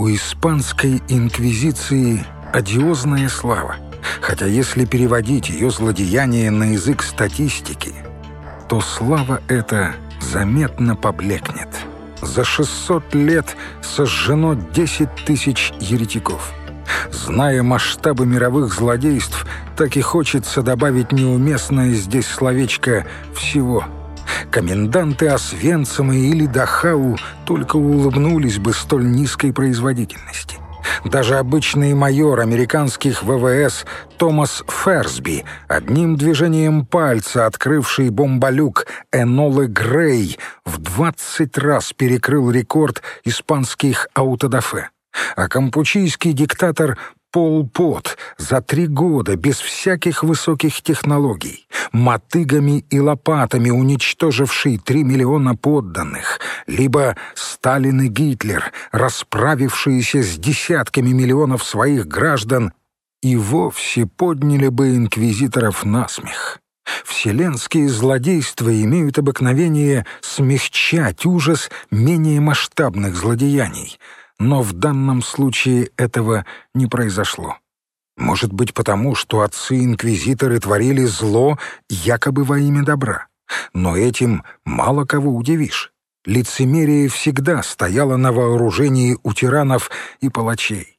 У испанской инквизиции одиозная слава, хотя если переводить ее злодеяние на язык статистики, то слава эта заметно поблекнет. За 600 лет сожжено 10 тысяч еретиков. Зная масштабы мировых злодейств, так и хочется добавить неуместное здесь словечко «всего». Коменданты Освенцима или Дахау только улыбнулись бы столь низкой производительности. Даже обычный майор американских ВВС Томас Ферсби, одним движением пальца открывший бомболюк Энолы Грей, в 20 раз перекрыл рекорд испанских аутодафе. А кампучийский диктатор Пол Пот за три года без всяких высоких технологий, мотыгами и лопатами уничтоживший три миллиона подданных, либо Сталин и Гитлер, расправившиеся с десятками миллионов своих граждан, и вовсе подняли бы инквизиторов на смех. Вселенские злодейства имеют обыкновение смягчать ужас менее масштабных злодеяний — но в данном случае этого не произошло. Может быть потому, что отцы-инквизиторы творили зло якобы во имя добра. Но этим мало кого удивишь. Лицемерие всегда стояло на вооружении у тиранов и палачей.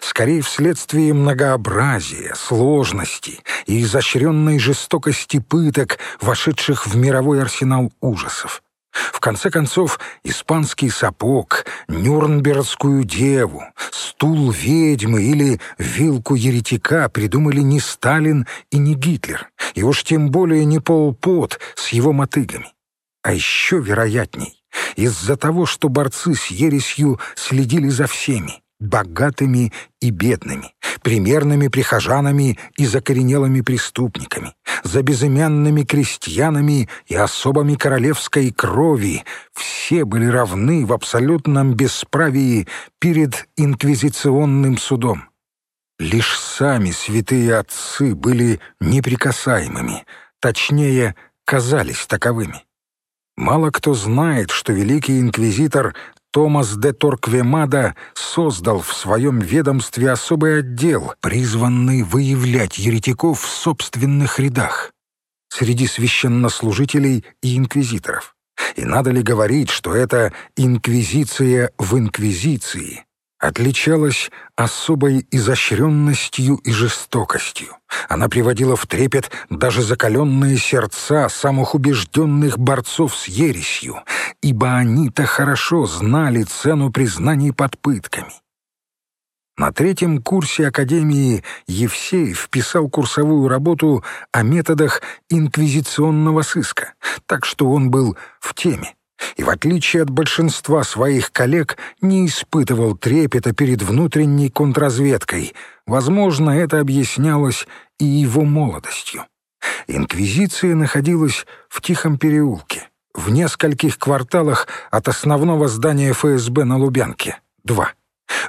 Скорее вследствие многообразия, сложности и изощренной жестокости пыток, вошедших в мировой арсенал ужасов. В конце концов, испанский сапог, нюрнбергскую деву, стул ведьмы или вилку еретика придумали не Сталин и не Гитлер, и уж тем более не Пол Пот с его мотыгами. А еще вероятней, из-за того, что борцы с ересью следили за всеми, богатыми и бедными, примерными прихожанами и закоренелыми преступниками, за безымянными крестьянами и особами королевской крови. Все были равны в абсолютном бесправии перед инквизиционным судом. Лишь сами святые отцы были неприкасаемыми, точнее, казались таковыми. Мало кто знает, что великий инквизитор Томас де Торквемада создал в своем ведомстве особый отдел, призванный выявлять еретиков в собственных рядах среди священнослужителей и инквизиторов. И надо ли говорить, что это инквизиция в инквизиции отличалась особой изощренностью и жестокостью. Она приводила в трепет даже закаленные сердца самых убежденных борцов с ересью, ибо они-то хорошо знали цену признаний под пытками. На третьем курсе Академии Евсеев писал курсовую работу о методах инквизиционного сыска, так что он был в теме и, в отличие от большинства своих коллег, не испытывал трепета перед внутренней контрразведкой. Возможно, это объяснялось и его молодостью. Инквизиция находилась в Тихом переулке, в нескольких кварталах от основного здания ФСБ на Лубянке. Два.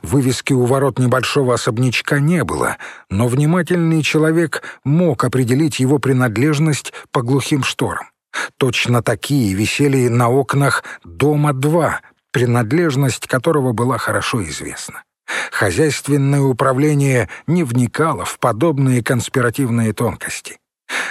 Вывески у ворот небольшого особнячка не было, но внимательный человек мог определить его принадлежность по глухим шторам. Точно такие висели на окнах дома-2, принадлежность которого была хорошо известна. Хозяйственное управление не вникало в подобные конспиративные тонкости.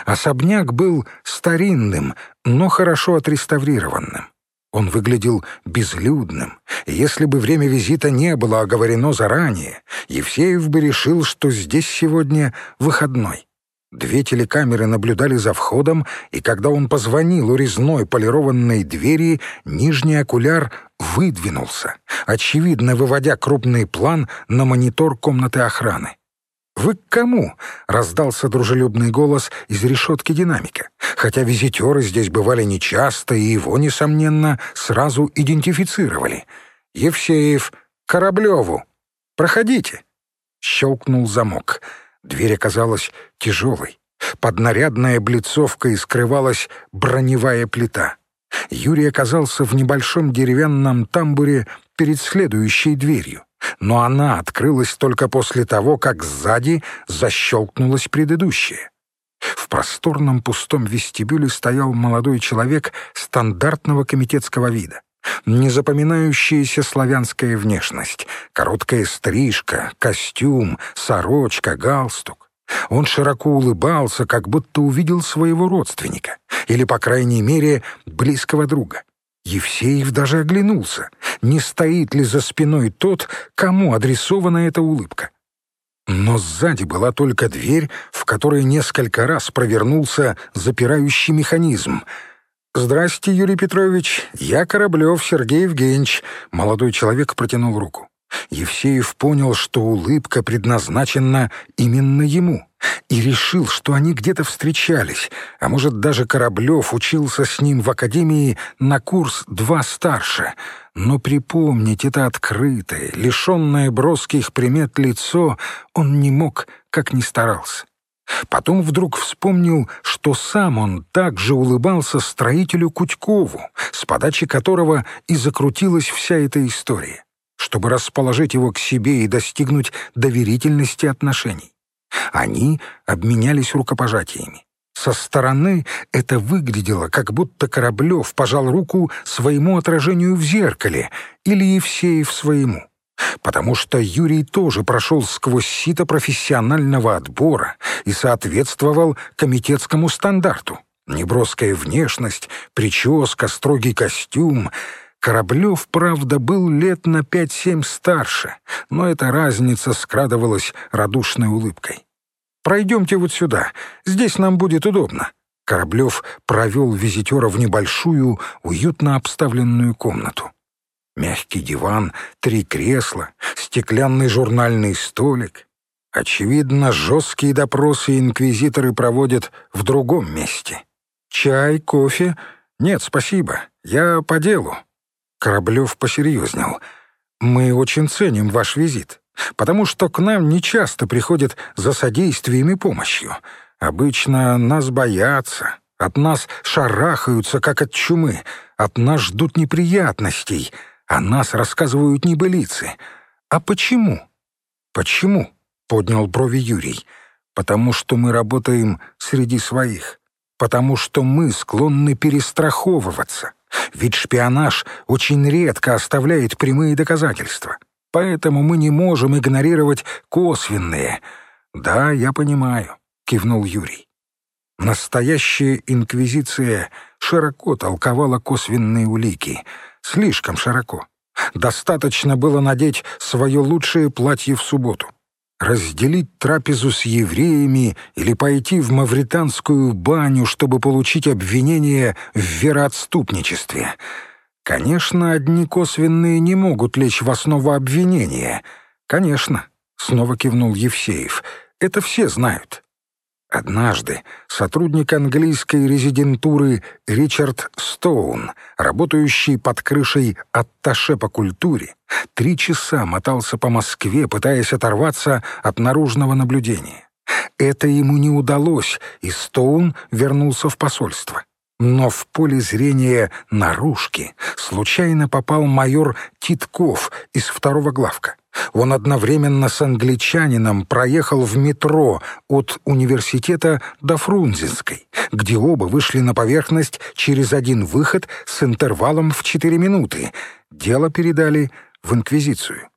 Особняк был старинным, но хорошо отреставрированным. Он выглядел безлюдным, и если бы время визита не было оговорено заранее, Евсеев бы решил, что здесь сегодня выходной. Две телекамеры наблюдали за входом, и когда он позвонил у резной полированной двери, нижний окуляр выдвинулся, очевидно выводя крупный план на монитор комнаты охраны. «Вы к кому?» — раздался дружелюбный голос из решетки динамика. Хотя визитеры здесь бывали нечасто, и его, несомненно, сразу идентифицировали. «Евсеев, Кораблеву! Проходите!» Щелкнул замок — Дверь оказалась тяжелой. Под нарядной облицовкой скрывалась броневая плита. Юрий оказался в небольшом деревянном тамбуре перед следующей дверью, но она открылась только после того, как сзади защелкнулась предыдущая. В просторном пустом вестибюле стоял молодой человек стандартного комитетского вида. Незапоминающаяся славянская внешность, короткая стрижка, костюм, сорочка, галстук. Он широко улыбался, как будто увидел своего родственника, или, по крайней мере, близкого друга. Евсеев даже оглянулся, не стоит ли за спиной тот, кому адресована эта улыбка. Но сзади была только дверь, в которой несколько раз провернулся запирающий механизм. «Здрасте, Юрий Петрович, я Кораблев Сергей Евгеньевич», — молодой человек протянул руку. Евсеев понял, что улыбка предназначена именно ему, и решил, что они где-то встречались, а может, даже Кораблев учился с ним в академии на курс два старше. Но припомнить это открытое, лишенное броских примет лицо он не мог, как ни старался. Потом вдруг вспомнил, что сам он также улыбался строителю Кутькову, с подачи которого и закрутилась вся эта история чтобы расположить его к себе и достигнуть доверительности отношений. Они обменялись рукопожатиями. Со стороны это выглядело, как будто Кораблев пожал руку своему отражению в зеркале или Евсеев своему. Потому что Юрий тоже прошел сквозь сито профессионального отбора и соответствовал комитетскому стандарту. Неброская внешность, прическа, строгий костюм — Кораблев, правда, был лет на пять-семь старше, но эта разница скрадывалась радушной улыбкой. «Пройдемте вот сюда, здесь нам будет удобно». Кораблев провел визитера в небольшую, уютно обставленную комнату. Мягкий диван, три кресла, стеклянный журнальный столик. Очевидно, жесткие допросы инквизиторы проводят в другом месте. «Чай, кофе? Нет, спасибо, я по делу». Кораблев посерьезнел. «Мы очень ценим ваш визит, потому что к нам нечасто приходят за содействием и помощью. Обычно нас боятся, от нас шарахаются, как от чумы, от нас ждут неприятностей, а нас рассказывают небылицы. А почему?» «Почему?» — поднял брови Юрий. «Потому что мы работаем среди своих, потому что мы склонны перестраховываться». Ведь шпионаж очень редко оставляет прямые доказательства. Поэтому мы не можем игнорировать косвенные. «Да, я понимаю», — кивнул Юрий. Настоящая инквизиция широко толковала косвенные улики. Слишком широко. Достаточно было надеть свое лучшее платье в субботу разделить трапезу с евреями или пойти в мавританскую баню, чтобы получить обвинение в вероотступничестве. Конечно, одни косвенные не могут лечь в основу обвинения. Конечно, снова кивнул Евсеев, это все знают. Однажды сотрудник английской резидентуры Ричард Стоун, работающий под крышей атташе по культуре, три часа мотался по Москве, пытаясь оторваться от наружного наблюдения. Это ему не удалось, и Стоун вернулся в посольство. Но в поле зрения наружки случайно попал майор Титков из второго главка. Он одновременно с англичанином проехал в метро от университета до Фрунзенской, где оба вышли на поверхность через один выход с интервалом в четыре минуты. Дело передали в Инквизицию.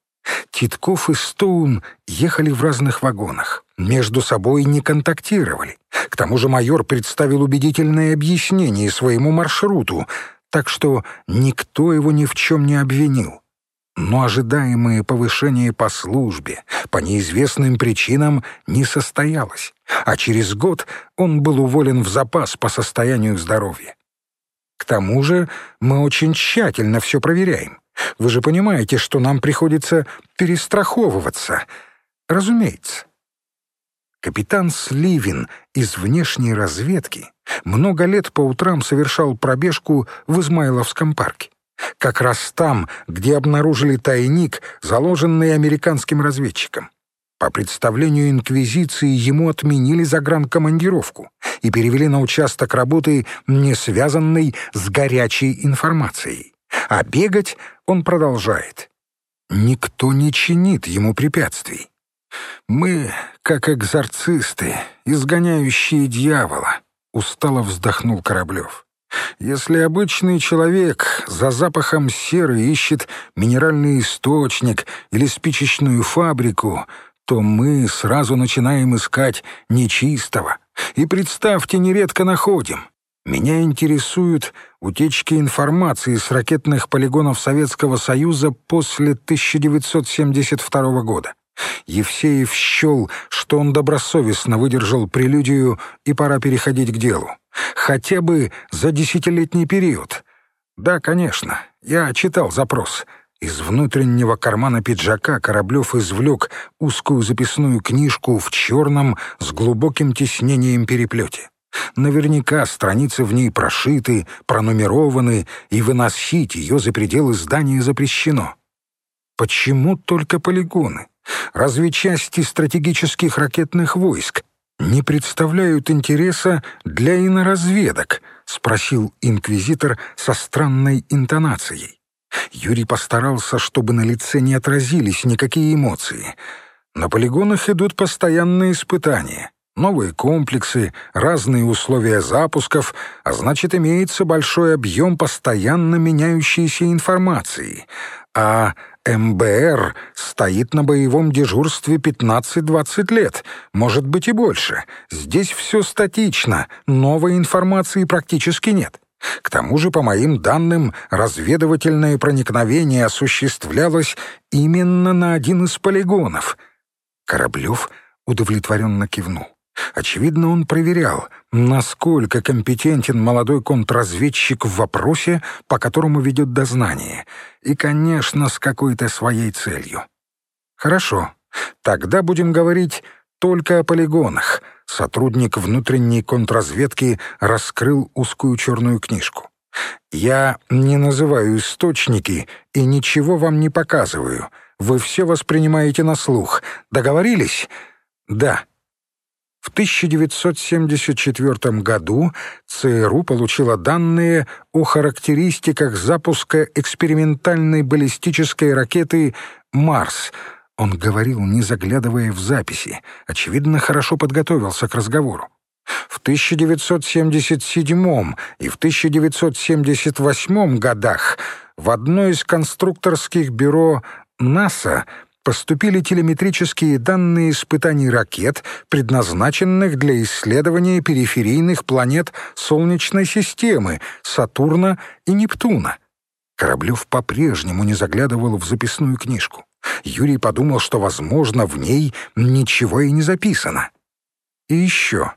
Титков и Стоун ехали в разных вагонах, между собой не контактировали. К тому же майор представил убедительное объяснение своему маршруту, так что никто его ни в чем не обвинил но ожидаемое повышение по службе по неизвестным причинам не состоялось, а через год он был уволен в запас по состоянию здоровья. К тому же мы очень тщательно все проверяем. Вы же понимаете, что нам приходится перестраховываться. Разумеется. Капитан Сливин из внешней разведки много лет по утрам совершал пробежку в Измайловском парке как раз там, где обнаружили тайник, заложенный американским разведчиком. По представлению Инквизиции ему отменили загранкомандировку и перевели на участок работы, не связанный с горячей информацией. А бегать он продолжает. Никто не чинит ему препятствий. Мы, как экзорцисты, изгоняющие дьявола, устало вздохнул Кораблев. Если обычный человек за запахом серы ищет минеральный источник или спичечную фабрику, то мы сразу начинаем искать нечистого. И, представьте, нередко находим. Меня интересуют утечки информации с ракетных полигонов Советского Союза после 1972 года. Евсеев счел, что он добросовестно выдержал прелюдию и пора переходить к делу. Хотя бы за десятилетний период. Да, конечно, я читал запрос. Из внутреннего кармана пиджака Кораблев извлек узкую записную книжку в черном с глубоким тиснением переплете. Наверняка страницы в ней прошиты, пронумерованы, и выносить ее за пределы здания запрещено. Почему только полигоны? Разве части стратегических ракетных войск не представляют интереса для иноразведок?» — спросил инквизитор со странной интонацией. Юрий постарался, чтобы на лице не отразились никакие эмоции. На полигонах идут постоянные испытания. Новые комплексы, разные условия запусков, а значит, имеется большой объем постоянно меняющейся информации. А МБР стоит на боевом дежурстве 15-20 лет, может быть и больше. Здесь все статично, новой информации практически нет. К тому же, по моим данным, разведывательное проникновение осуществлялось именно на один из полигонов. Кораблев удовлетворенно кивнул. Очевидно, он проверял, насколько компетентен молодой контрразведчик в вопросе, по которому ведет дознание, и, конечно, с какой-то своей целью. «Хорошо, тогда будем говорить только о полигонах», сотрудник внутренней контрразведки раскрыл узкую черную книжку. «Я не называю источники и ничего вам не показываю. Вы все воспринимаете на слух. Договорились?» «Да». В 1974 году ЦРУ получила данные о характеристиках запуска экспериментальной баллистической ракеты «Марс». Он говорил, не заглядывая в записи. Очевидно, хорошо подготовился к разговору. В 1977 и в 1978 годах в одно из конструкторских бюро НАСА поступили телеметрические данные испытаний ракет, предназначенных для исследования периферийных планет Солнечной системы, Сатурна и Нептуна. Кораблев по-прежнему не заглядывал в записную книжку. Юрий подумал, что, возможно, в ней ничего и не записано. И еще.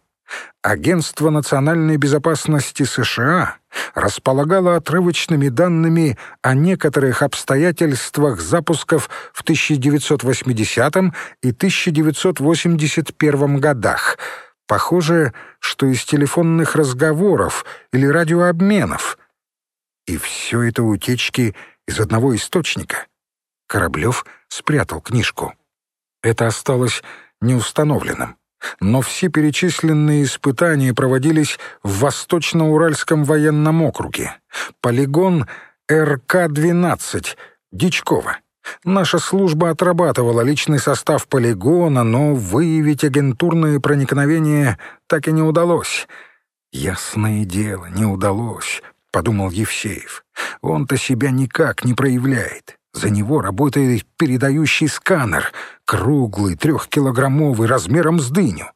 Агентство национальной безопасности США располагало отрывочными данными о некоторых обстоятельствах запусков в 1980 и 1981 годах. Похоже, что из телефонных разговоров или радиообменов. И все это утечки из одного источника. Кораблев спрятал книжку. Это осталось неустановленным но все перечисленные испытания проводились в Восточно-Уральском военном округе. Полигон РК-12, Дичково. Наша служба отрабатывала личный состав полигона, но выявить агентурные проникновения так и не удалось. «Ясное дело, не удалось», — подумал Евсеев. «Он-то себя никак не проявляет. За него работает передающий сканер, круглый, трехкилограммовый, размером с дыню.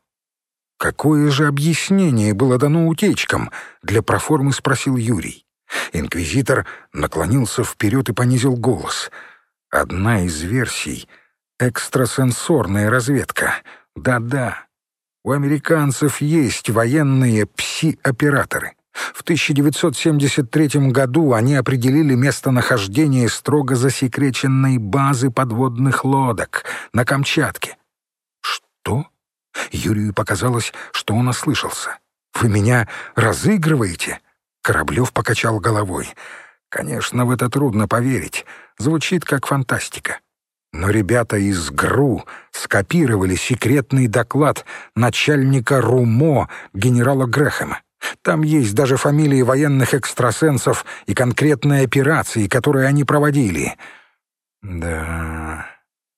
«Какое же объяснение было дано утечкам?» — для проформы спросил Юрий. Инквизитор наклонился вперед и понизил голос. «Одна из версий — экстрасенсорная разведка. Да-да, у американцев есть военные пси-операторы. В 1973 году они определили местонахождение строго засекреченной базы подводных лодок на Камчатке. «Что?» Юрию показалось, что он ослышался. «Вы меня разыгрываете?» Кораблев покачал головой. «Конечно, в это трудно поверить. Звучит как фантастика. Но ребята из ГРУ скопировали секретный доклад начальника РУМО генерала Грэхэма. Там есть даже фамилии военных экстрасенсов и конкретные операции, которые они проводили. Да,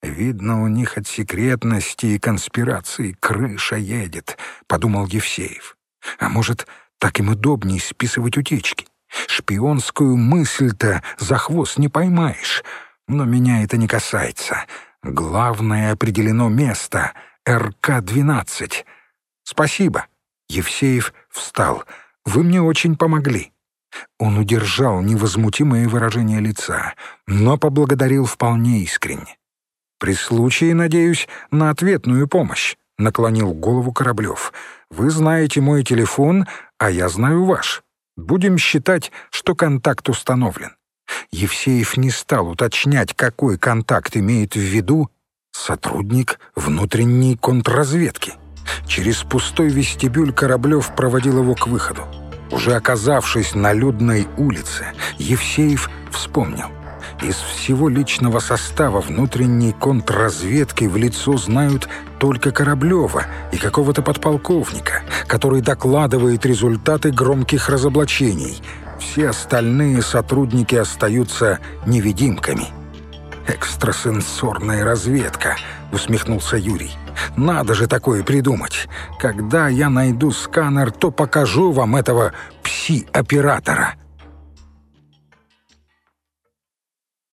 видно, у них от секретности и конспирации крыша едет, — подумал Евсеев. А может, Так им удобнее списывать утечки. Шпионскую мысль-то за хвост не поймаешь. Но меня это не касается. Главное определено место — РК-12. Спасибо. Евсеев встал. Вы мне очень помогли. Он удержал невозмутимое выражение лица, но поблагодарил вполне искренне. «При случае, надеюсь, на ответную помощь», — наклонил голову Кораблев. «Вы знаете мой телефон, а я знаю ваш. Будем считать, что контакт установлен». Евсеев не стал уточнять, какой контакт имеет в виду сотрудник внутренней контрразведки. Через пустой вестибюль Кораблев проводил его к выходу. Уже оказавшись на людной улице, Евсеев вспомнил. Из всего личного состава внутренней контрразведки в лицо знают только Кораблева и какого-то подполковника, который докладывает результаты громких разоблачений. Все остальные сотрудники остаются невидимками. «Экстрасенсорная разведка», — усмехнулся Юрий. Надо же такое придумать. Когда я найду сканер, то покажу вам этого пси-оператора».